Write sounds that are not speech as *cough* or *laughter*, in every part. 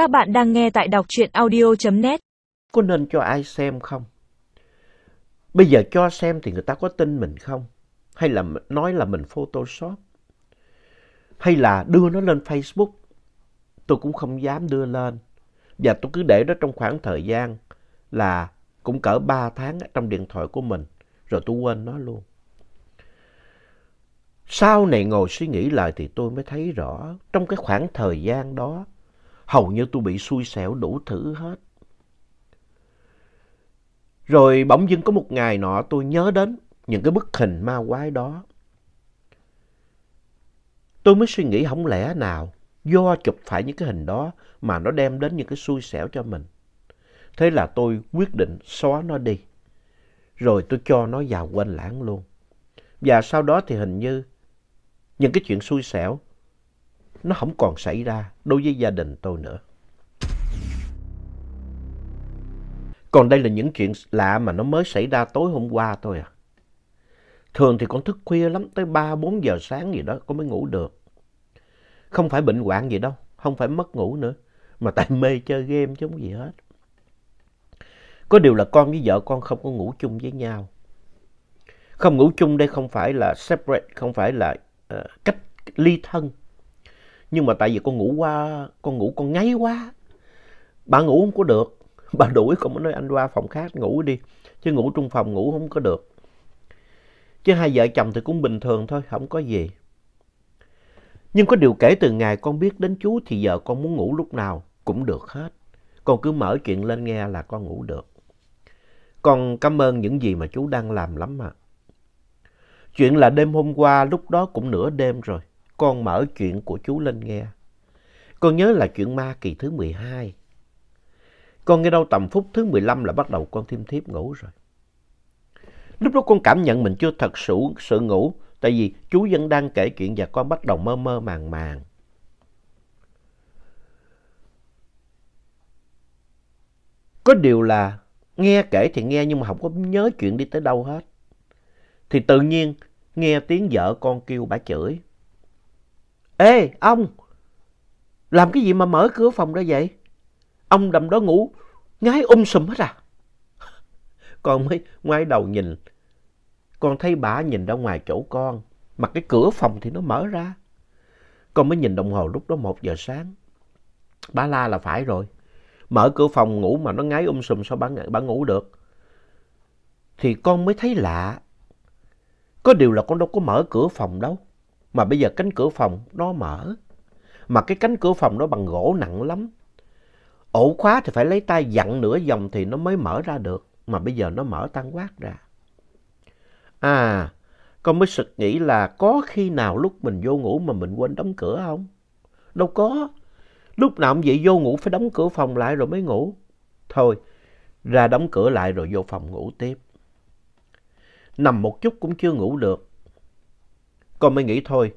Các bạn đang nghe tại đọc truyện audio.net. Có nên cho ai xem không? Bây giờ cho xem thì người ta có tin mình không? Hay là nói là mình Photoshop? Hay là đưa nó lên Facebook? Tôi cũng không dám đưa lên. Và tôi cứ để đó trong khoảng thời gian là cũng cỡ 3 tháng trong điện thoại của mình. Rồi tôi quên nó luôn. Sau này ngồi suy nghĩ lại thì tôi mới thấy rõ, trong cái khoảng thời gian đó hầu như tôi bị xui xẻo đủ thứ hết. Rồi bỗng dưng có một ngày nọ tôi nhớ đến những cái bức hình ma quái đó. Tôi mới suy nghĩ không lẽ nào do chụp phải những cái hình đó mà nó đem đến những cái xui xẻo cho mình. Thế là tôi quyết định xóa nó đi. Rồi tôi cho nó vào quên lãng luôn. Và sau đó thì hình như những cái chuyện xui xẻo nó không còn xảy ra đối với gia đình tôi nữa. Còn đây là những chuyện lạ mà nó mới xảy ra tối hôm qua thôi à. Thường thì con thức khuya lắm, tới 3-4 giờ sáng gì đó con mới ngủ được. Không phải bệnh hoạn gì đâu, không phải mất ngủ nữa, mà tại mê chơi game chứ không gì hết. Có điều là con với vợ con không có ngủ chung với nhau. Không ngủ chung đây không phải là separate, không phải là uh, cách ly thân. Nhưng mà tại vì con ngủ qua, con ngủ con ngáy quá. Bà ngủ không có được. *laughs* Bà đuổi con mới nói anh qua phòng khác ngủ đi. Chứ ngủ trong phòng ngủ không có được. Chứ hai vợ chồng thì cũng bình thường thôi, không có gì. Nhưng có điều kể từ ngày con biết đến chú thì giờ con muốn ngủ lúc nào cũng được hết. Con cứ mở chuyện lên nghe là con ngủ được. Con cảm ơn những gì mà chú đang làm lắm ạ Chuyện là đêm hôm qua lúc đó cũng nửa đêm rồi. Con mở chuyện của chú lên nghe. Con nhớ là chuyện ma kỳ thứ 12. Con nghe đâu tầm phút thứ 15 là bắt đầu con thiêm thiếp ngủ rồi. Lúc đó con cảm nhận mình chưa thật sự, sự ngủ. Tại vì chú vẫn đang kể chuyện và con bắt đầu mơ mơ màng màng. Có điều là nghe kể thì nghe nhưng mà không có nhớ chuyện đi tới đâu hết. Thì tự nhiên nghe tiếng vợ con kêu bà chửi. Ê, ông! Làm cái gì mà mở cửa phòng ra vậy? Ông đầm đó ngủ, ngái um sùm hết à? *laughs* Con mới ngoái đầu nhìn. Con thấy bà nhìn ra ngoài chỗ con. Mà cái cửa phòng thì nó mở ra. Con mới nhìn đồng hồ lúc đó một giờ sáng. Bà la là phải rồi. Mở cửa phòng ngủ mà nó ngái um sùm sao bà, bà ngủ được. Thì con mới thấy lạ. Có điều là con đâu có mở cửa phòng đâu. Mà bây giờ cánh cửa phòng nó mở. Mà cái cánh cửa phòng nó bằng gỗ nặng lắm. Ổ khóa thì phải lấy tay dặn nửa vòng thì nó mới mở ra được. Mà bây giờ nó mở tan quát ra. À, con mới sực nghĩ là có khi nào lúc mình vô ngủ mà mình quên đóng cửa không? Đâu có. Lúc nào cũng vậy vô ngủ phải đóng cửa phòng lại rồi mới ngủ. Thôi, ra đóng cửa lại rồi vô phòng ngủ tiếp. Nằm một chút cũng chưa ngủ được. Con mới nghĩ thôi,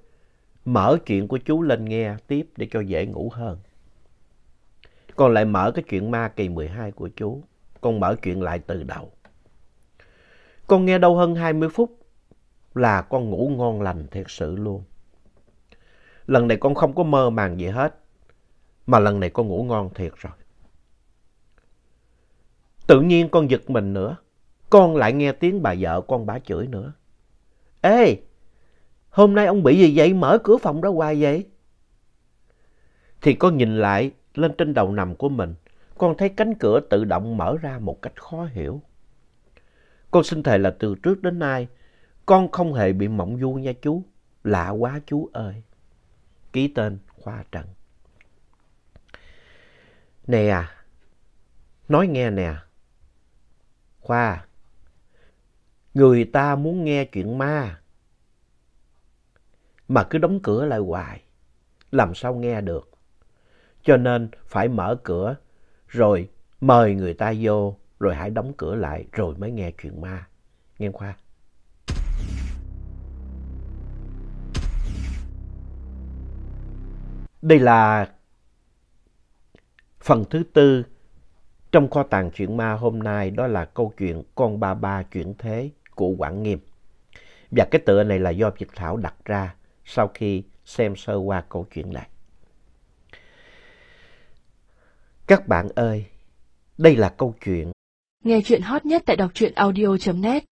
mở chuyện của chú lên nghe tiếp để cho dễ ngủ hơn. Con lại mở cái chuyện ma kỳ 12 của chú. Con mở chuyện lại từ đầu. Con nghe đâu hơn 20 phút là con ngủ ngon lành thiệt sự luôn. Lần này con không có mơ màng gì hết. Mà lần này con ngủ ngon thiệt rồi. Tự nhiên con giật mình nữa. Con lại nghe tiếng bà vợ con bả chửi nữa. Ê! Hôm nay ông bị gì vậy? Mở cửa phòng ra hoài vậy? Thì con nhìn lại lên trên đầu nằm của mình. Con thấy cánh cửa tự động mở ra một cách khó hiểu. Con xin thề là từ trước đến nay, con không hề bị mộng du nha chú. Lạ quá chú ơi. Ký tên Khoa Trần. Nè à, nói nghe nè. Khoa, người ta muốn nghe chuyện ma mà cứ đóng cửa lại hoài, làm sao nghe được. Cho nên phải mở cửa, rồi mời người ta vô, rồi hãy đóng cửa lại, rồi mới nghe chuyện ma. Nghe Khoa. Đây là phần thứ tư trong kho tàng chuyện ma hôm nay, đó là câu chuyện Con Ba Ba Chuyển Thế của Quảng Nghiêm. Và cái tựa này là do Việt Thảo đặt ra sau khi xem sơ qua câu chuyện này. Các bạn ơi, đây là câu chuyện Nghe chuyện hot nhất tại đọc truyện audio.net